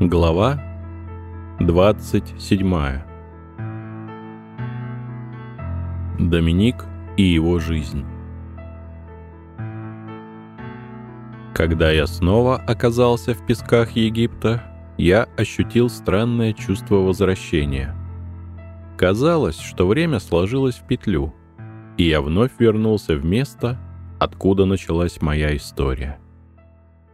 Глава 27 Доминик и его жизнь Когда я снова оказался в песках Египта, я ощутил странное чувство возвращения. Казалось, что время сложилось в петлю, и я вновь вернулся в место, откуда началась моя история.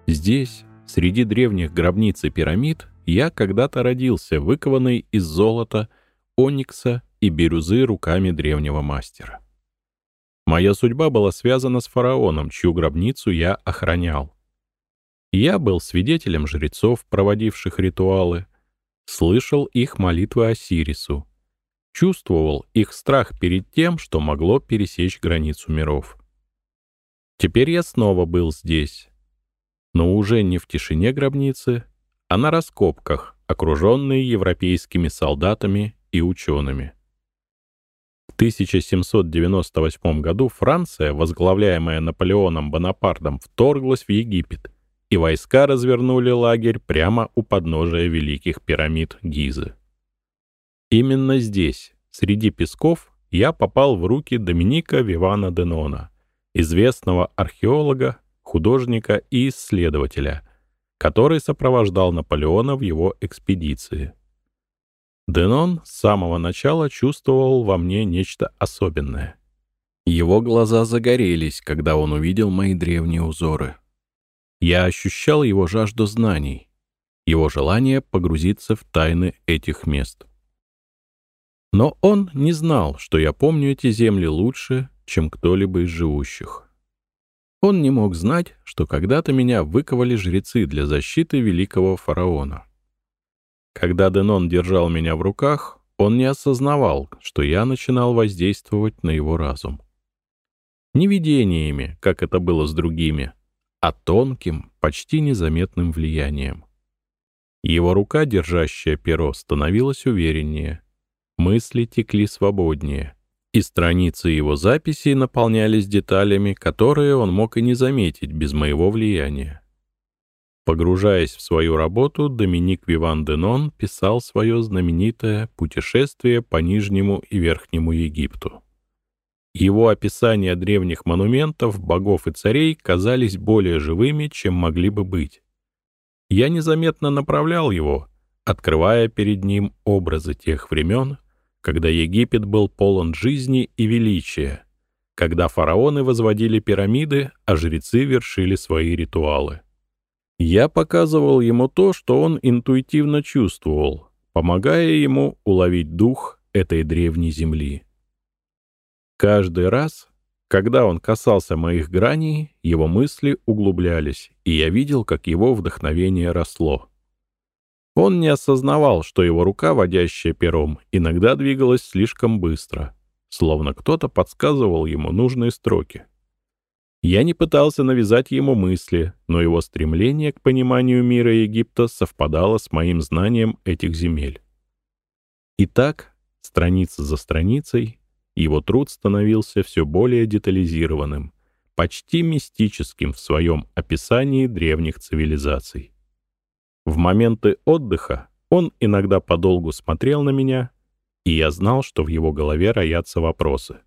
Здесь, Среди древних гробниц и пирамид я когда-то родился, выкованный из золота, оникса и бирюзы руками древнего мастера. Моя судьба была связана с фараоном, чью гробницу я охранял. Я был свидетелем жрецов, проводивших ритуалы, слышал их молитвы Осирису, чувствовал их страх перед тем, что могло пересечь границу миров. Теперь я снова был здесь, но уже не в тишине гробницы, а на раскопках, окруженные европейскими солдатами и учеными. В 1798 году Франция, возглавляемая Наполеоном Бонапартом, вторглась в Египет, и войска развернули лагерь прямо у подножия великих пирамид Гизы. Именно здесь, среди песков, я попал в руки Доминика Вивана Денона, известного археолога, художника и исследователя, который сопровождал Наполеона в его экспедиции. Денон с самого начала чувствовал во мне нечто особенное. Его глаза загорелись, когда он увидел мои древние узоры. Я ощущал его жажду знаний, его желание погрузиться в тайны этих мест. Но он не знал, что я помню эти земли лучше, чем кто-либо из живущих. Он не мог знать, что когда-то меня выковали жрецы для защиты великого фараона. Когда Денон держал меня в руках, он не осознавал, что я начинал воздействовать на его разум. Не видениями, как это было с другими, а тонким, почти незаметным влиянием. Его рука, держащая перо, становилась увереннее. Мысли текли свободнее и страницы его записей наполнялись деталями, которые он мог и не заметить без моего влияния. Погружаясь в свою работу, Доминик Виван Денон писал свое знаменитое «Путешествие по Нижнему и Верхнему Египту». Его описания древних монументов, богов и царей казались более живыми, чем могли бы быть. Я незаметно направлял его, открывая перед ним образы тех времен, когда Египет был полон жизни и величия, когда фараоны возводили пирамиды, а жрецы вершили свои ритуалы. Я показывал ему то, что он интуитивно чувствовал, помогая ему уловить дух этой древней земли. Каждый раз, когда он касался моих граней, его мысли углублялись, и я видел, как его вдохновение росло. Он не осознавал, что его рука, водящая пером, иногда двигалась слишком быстро, словно кто-то подсказывал ему нужные строки. Я не пытался навязать ему мысли, но его стремление к пониманию мира Египта совпадало с моим знанием этих земель. Итак, страница за страницей, его труд становился все более детализированным, почти мистическим в своем описании древних цивилизаций. В моменты отдыха он иногда подолгу смотрел на меня, и я знал, что в его голове роятся вопросы.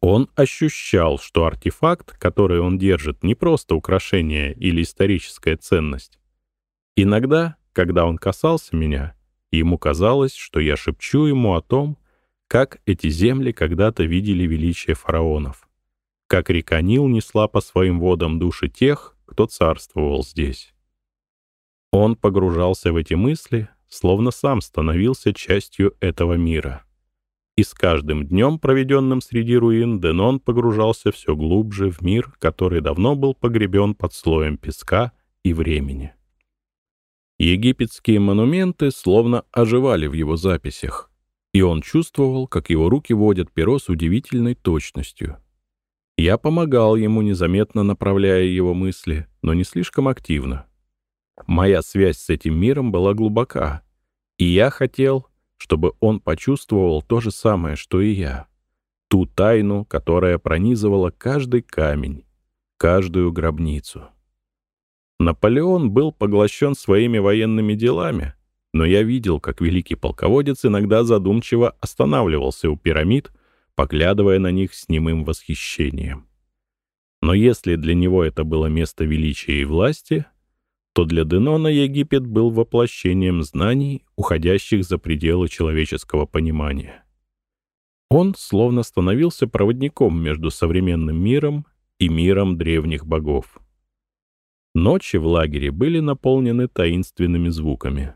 Он ощущал, что артефакт, который он держит, не просто украшение или историческая ценность. Иногда, когда он касался меня, ему казалось, что я шепчу ему о том, как эти земли когда-то видели величие фараонов, как река Нил несла по своим водам души тех, кто царствовал здесь. Он погружался в эти мысли, словно сам становился частью этого мира. И с каждым днем, проведенным среди руин, Денон погружался все глубже в мир, который давно был погребен под слоем песка и времени. Египетские монументы словно оживали в его записях, и он чувствовал, как его руки водят перо с удивительной точностью. Я помогал ему, незаметно направляя его мысли, но не слишком активно. Моя связь с этим миром была глубока, и я хотел, чтобы он почувствовал то же самое, что и я. Ту тайну, которая пронизывала каждый камень, каждую гробницу. Наполеон был поглощен своими военными делами, но я видел, как великий полководец иногда задумчиво останавливался у пирамид, поглядывая на них с немым восхищением. Но если для него это было место величия и власти, то для Денона Египет был воплощением знаний, уходящих за пределы человеческого понимания. Он словно становился проводником между современным миром и миром древних богов. Ночи в лагере были наполнены таинственными звуками.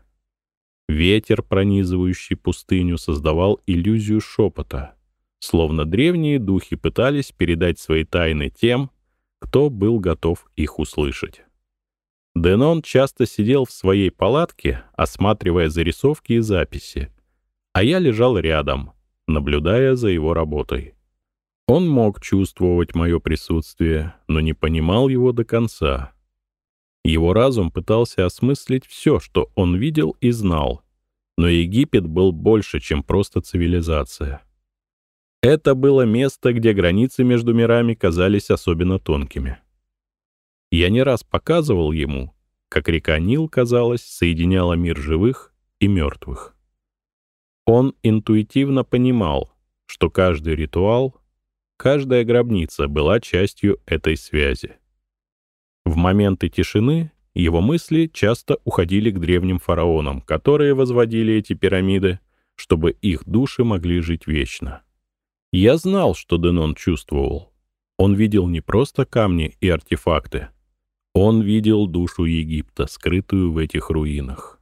Ветер, пронизывающий пустыню, создавал иллюзию шепота, словно древние духи пытались передать свои тайны тем, кто был готов их услышать. Денон часто сидел в своей палатке, осматривая зарисовки и записи, а я лежал рядом, наблюдая за его работой. Он мог чувствовать мое присутствие, но не понимал его до конца. Его разум пытался осмыслить все, что он видел и знал, но Египет был больше, чем просто цивилизация. Это было место, где границы между мирами казались особенно тонкими. Я не раз показывал ему, как река Нил, казалось, соединяла мир живых и мертвых. Он интуитивно понимал, что каждый ритуал, каждая гробница была частью этой связи. В моменты тишины его мысли часто уходили к древним фараонам, которые возводили эти пирамиды, чтобы их души могли жить вечно. Я знал, что Денон чувствовал. Он видел не просто камни и артефакты. Он видел душу Египта, скрытую в этих руинах.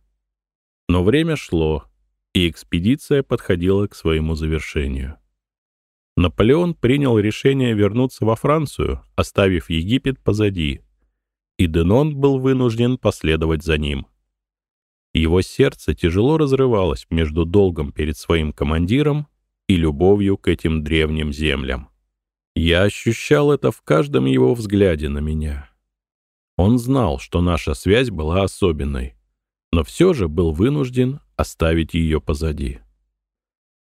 Но время шло, и экспедиция подходила к своему завершению. Наполеон принял решение вернуться во Францию, оставив Египет позади, и Денон был вынужден последовать за ним. Его сердце тяжело разрывалось между долгом перед своим командиром и любовью к этим древним землям. Я ощущал это в каждом его взгляде на меня. Он знал, что наша связь была особенной, но все же был вынужден оставить ее позади.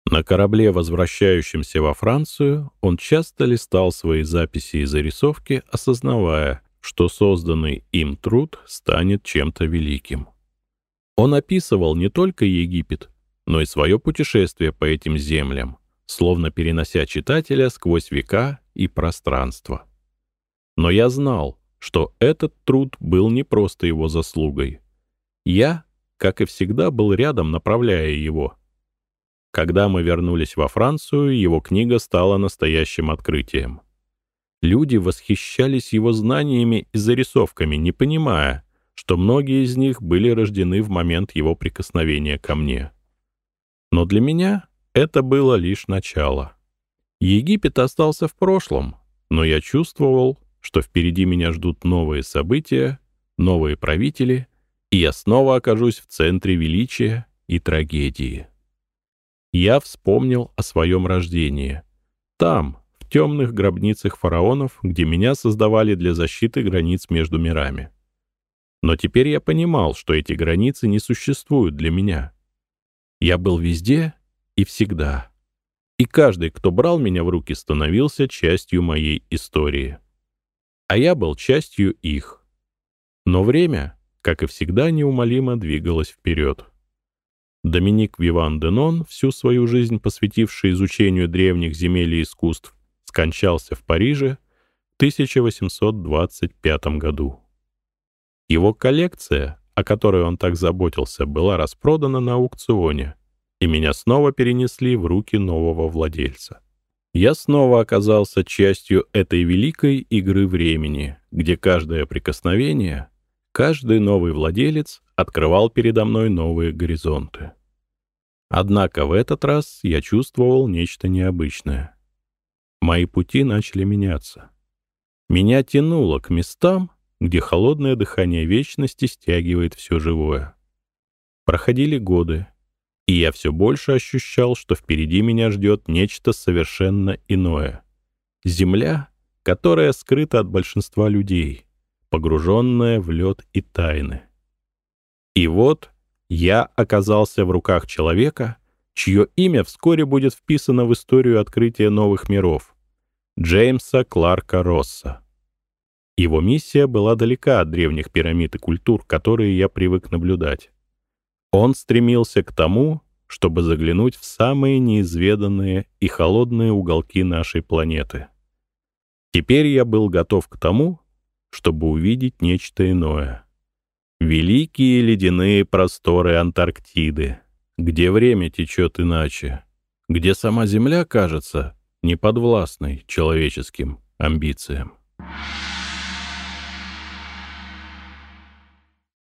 На корабле, возвращающемся во Францию, он часто листал свои записи и зарисовки, осознавая, что созданный им труд станет чем-то великим. Он описывал не только Египет, но и свое путешествие по этим землям, словно перенося читателя сквозь века и пространство. Но я знал, что этот труд был не просто его заслугой. Я, как и всегда, был рядом, направляя его. Когда мы вернулись во Францию, его книга стала настоящим открытием. Люди восхищались его знаниями и зарисовками, не понимая, что многие из них были рождены в момент его прикосновения ко мне. Но для меня это было лишь начало. Египет остался в прошлом, но я чувствовал, что впереди меня ждут новые события, новые правители, и я снова окажусь в центре величия и трагедии. Я вспомнил о своем рождении. Там, темных гробницах фараонов, где меня создавали для защиты границ между мирами. Но теперь я понимал, что эти границы не существуют для меня. Я был везде и всегда. И каждый, кто брал меня в руки, становился частью моей истории. А я был частью их. Но время, как и всегда, неумолимо двигалось вперед. Доминик Виван Денон, всю свою жизнь посвятивший изучению древних земель и искусств, скончался в Париже в 1825 году. Его коллекция, о которой он так заботился, была распродана на аукционе, и меня снова перенесли в руки нового владельца. Я снова оказался частью этой великой игры времени, где каждое прикосновение, каждый новый владелец открывал передо мной новые горизонты. Однако в этот раз я чувствовал нечто необычное. Мои пути начали меняться. Меня тянуло к местам, где холодное дыхание вечности стягивает все живое. Проходили годы, и я все больше ощущал, что впереди меня ждет нечто совершенно иное. Земля, которая скрыта от большинства людей, погруженная в лед и тайны. И вот я оказался в руках человека, чье имя вскоре будет вписано в историю открытия новых миров, Джеймса Кларка Росса. Его миссия была далека от древних пирамид и культур, которые я привык наблюдать. Он стремился к тому, чтобы заглянуть в самые неизведанные и холодные уголки нашей планеты. Теперь я был готов к тому, чтобы увидеть нечто иное. Великие ледяные просторы Антарктиды, где время течет иначе, где сама Земля кажется неподвластной человеческим амбициям.